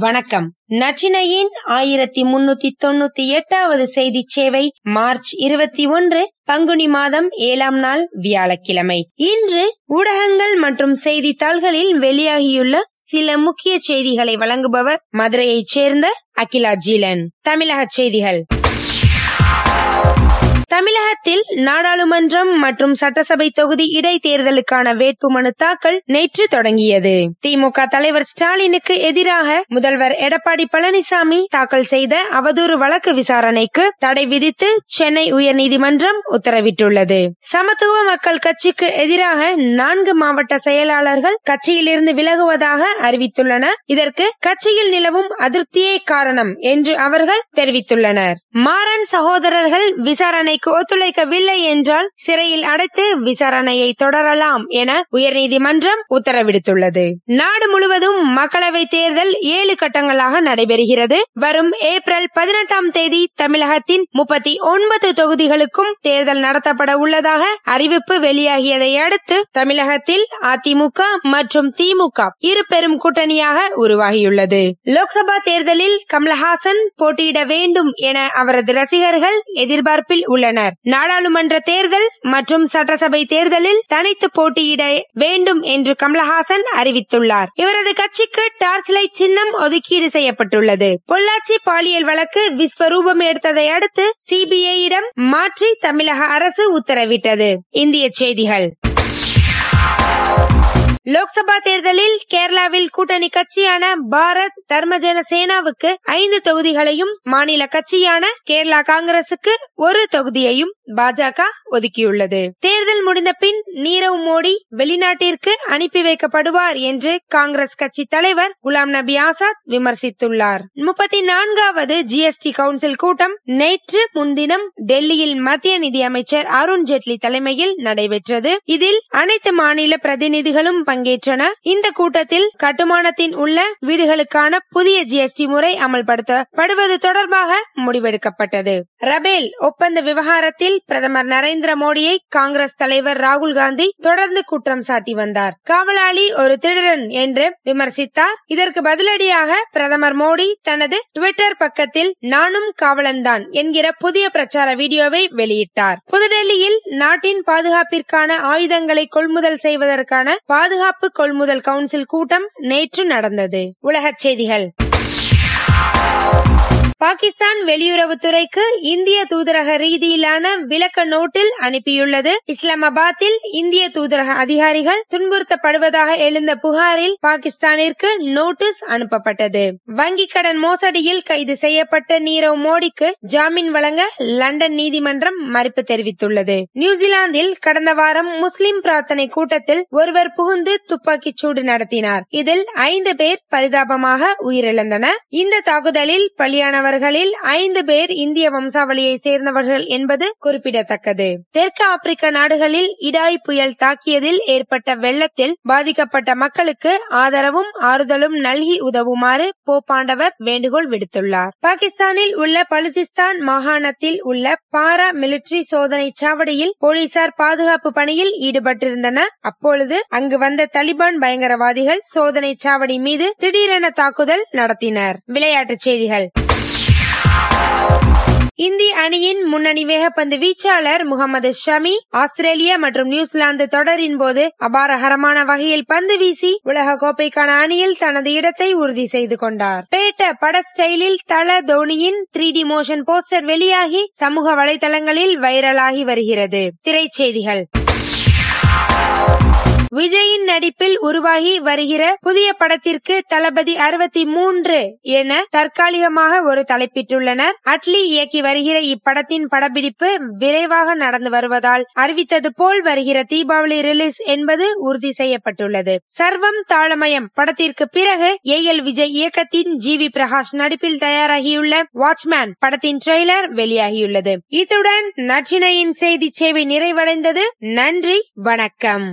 வணக்கம். நச்சினையின் ஆயிரத்தி முன்னூத்தி தொண்ணூத்தி எட்டாவது செய்தி சேவை மார்ச் இருபத்தி ஒன்று பங்குனி மாதம் ஏழாம் நாள் வியாழக்கிழமை. இன்று ஊடகங்கள் மற்றும் செய்தித்தாள்களில் வெளியாகியுள்ள சில முக்கிய செய்திகளை வழங்குபவர் மதுரையைச் சேர்ந்த அகிலா ஜீலன். தமிழக செய்திகள். தமிழகத்தில் நாடாளுமன்றம் மற்றும் சட்டசபை தொகுதி இடைத்தேர்தலுக்கான வேட்புமனு தாக்கல் நேற்று தொடங்கியது. திமுக தலைவர் ஸ்டாலினுக்கு எதிராக முதல்வர் எடப்பாடி பழனிசாமி தாக்கல் செய்த அவதூறு வழக்கு விசாரணைக்கு தடை விதித்து சென்னை உயர்நீதிமன்றம் உத்தரவிட்டுள்ளது. சமத்துவ மக்கள் கட்சிக்கு எதிராக நான்கு மாவட்ட செயலாளர்கள் கட்சியிலிருந்து விலகுவதாக அறிவித்துள்ளனர். இதற்கு கட்சியில் நிலவும் அதிருப்தியே காரணம் என்று அவர்கள் தெரிவித்துள்ளனர். மாறன் சகோதரர்கள் விசாரணை விசாரணைக்கு ஒத்துழைக்கவில்லை என்றால் சிறையில் அடைத்து விசாரணையை தொடரலாம் என உயர்நீதிமன்றம் உத்தரவிடுத்துள்ளது. நாடு முழுவதும் மக்களவை தேர்தல் ஏழு கட்டங்களாக நடைபெறுகிறது. வரும் ஏப்ரல் பதினெட்டாம் தேதி தமிழகத்தின் முப்பத்தி ஒன்பது தொகுதிகளுக்கும் தேர்தல் நடத்தப்பட உள்ளதாக அறிவிப்பு வெளியாகியதை அடுத்து தமிழகத்தில் அதிமுக மற்றும் திமுக இரு பெரும் கூட்டணியாக உருவாகியுள்ளது. லோக்சபா தேர்தலில் கமலஹாசன் போட்டியிட வேண்டும் என அவரது ரசிகர்கள் எதிர்பார்ப்பில் உள்ளனர் நாடாளுமன்ற தேர்தல் மற்றும் சட்டசபை தேர்தலில் தனித்து போட்டியிட வேண்டும் என்று கமலஹாசன் அறிவித்துள்ளார். இவரது கட்சிக்கு டார்ச் லைட் சின்னம் ஒதுக்கீடு செய்யப்பட்டுள்ளது. பொள்ளாச்சி பாலியல் வழக்கு விஸ்வரூபம் எடுத்ததை அடுத்து சிபிஐயிடம் மாற்றி தமிழக அரசு உத்தரவிட்டது. இந்திய செய்திகள். லோக்சபா தேர்தலில் கேரளாவில் கூட்டணி கட்சியான பாரத் தர்மஜன சேனாவுக்கு ஐந்து தொகுதிகளையும் மாநில கட்சியான கேரளா காங்கிரசுக்கு ஒரு தொகுதியையும் பாஜக ஒதுக்கியுள்ளது. தேர்தல் முடிந்த பின் நீரவ் மோடி வெளிநாட்டிற்கு அனுப்பி வைக்கப்படுவார் என்று காங்கிரஸ் கட்சி தலைவர் குலாம் நபி ஆசாத் விமர்சித்துள்ளார். முப்பத்தி நான்காவது ஜிஎஸ்டி கவுன்சில் கூட்டம் நேற்று முன்தினம் டெல்லியில் மத்திய நிதியமைச்சர் அருண் ஜேட்லி தலைமையில் நடைபெற்றது. இதில் அனைத்து மாநில பிரதிநிதிகளும் பங்கேற்றன. இந்த கூட்டத்தில் கட்டுமானத்தின் உள்ள வீடுகளுக்கான புதிய ஜிஎஸ்டி முறை அமல்படுத்தப்படுவது தொடர்பாக முடிவெடுக்கப்பட்டது. ரபேல் ஒப்பந்த விவகாரத்தில் பிரதமர் நரேந்திர மோடியை காங்கிரஸ் தலைவர் ராகுல் காந்தி தொடர்ந்து குற்றம் சாட்டி வந்தார். காவலாளி ஒரு திருடன் என்று விமர்சித்தார். இதற்கு பதிலடியாக பிரதமர் மோடி தனது டுவிட்டர் பக்கத்தில் நானும் காவலன்தான் என்கிற புதிய பிரச்சார வீடியோவை வெளியிட்டார். புதுடெல்லியில் நாட்டின் பாதுகாப்பிற்கான ஆயுதங்களை கொள்முதல் செய்வதற்கான பாதுகாப்பு கொள்முதல் கவுன்சில் கூட்டம் நேற்று நடந்தது. உலகச் செய்திகள். பாகிஸ்தான் வெளியுறவுத்துறைக்கு இந்திய தூதரக ரீதியிலான விளக்க நோட்டில் அனுப்பியுள்ளது. இஸ்லாமாபாத்தில் இந்திய தூதரக அதிகாரிகள் துன்புறுத்தப்படுவதாக எழுந்த புகாரில் பாகிஸ்தானிற்கு நோட்டீஸ் அனுப்பப்பட்டது. வங்கிக் கடன் மோசடியில் கைது செய்யப்பட்ட நீரவ் மோடிக்கு ஜாமீன் வழங்க லண்டன் நீதிமன்றம் மறுப்பு தெரிவித்துள்ளது. நியூசிலாந்தில் கடந்த வாரம் முஸ்லிம் பிரார்த்தனை கூட்டத்தில் ஒருவர் புகுந்து துப்பாக்கிச் சூடு நடத்தினார். இதில் ஐந்து பேர் பரிதாபமாக உயிரிழந்தனர். இந்த தாக்குதலில் பலியானவர் அவர்களில் ஐந்து பேர் இந்திய வம்சாவளியை சேர்ந்தவர்கள் என்பது குறிப்பிடத்தக்கது. தெற்கு ஆப்பிரிக்க நாடுகளில் இடாய் புயல் தாக்கியதில் ஏற்பட்ட வெள்ளத்தில் பாதிக்கப்பட்ட மக்களுக்கு ஆதரவும் ஆறுதலும் நல்கி உதவுமாறு போப்பாண்டவர் வேண்டுகோள் விடுத்துள்ளார். பாகிஸ்தானில் உள்ள பலுச்சிஸ்தான் மாகாணத்தில் உள்ள பாரா மிலிட்டரி சோதனை சாவடியில் போலீசார் பாதுகாப்பு பணியில் ஈடுபட்டிருந்தனர் அப்பொழுது அங்கு வந்த தலிபான் பயங்கரவாதிகள் சோதனை சாவடி மீது திடீரென தாக்குதல் நடத்தினர். விளையாட்டுச் செய்திகள். இந்திய அணியின் முன்னணி வேகப்பந்து வீச்சாளர் முகமது ஷமி ஆஸ்திரேலியா மற்றும் நியூசிலாந்து தொடரின் போது அபாரகரமான வகையில் பந்து வீசி உலக கோப்பைக்கான அணியில் தனது இடத்தை உறுதி செய்து கொண்டார். பேட்ட பட ஸ்டைலில் தல தோனியின் த்ரீ டி மோஷன் போஸ்டர் வெளியாகி சமூக வலைதளங்களில் வைரலாகி வருகிறது. திரைச்செய்திகள். விஜயின் நடிப்பில் உருவாகி வருகிற புதிய படத்திற்கு தளபதி அறுபத்தி மூன்று என தற்காலிகமாக ஒரு தலைப்பிட்டுள்ளனர். அட்லி இயக்கி வருகிற இப்படத்தின் படப்பிடிப்பு விரைவாக நடந்து வருவதால் அறிவித்தது போல் வருகிற தீபாவளி ரிலீஸ் என்பது உறுதி செய்யப்பட்டுள்ளது. சர்வம் தாளமயம் படத்திற்கு பிறகு ஏ எல் விஜய் இயக்கத்தின் ஜி வி பிரகாஷ் நடிப்பில் தயாராகியுள்ள வாட்ச்மேன் படத்தின் ட்ரெய்லர் வெளியாகியுள்ளது. இத்துடன் நச்சினையின் செய்தி சேவை நிறைவடைந்தது. நன்றி வணக்கம்.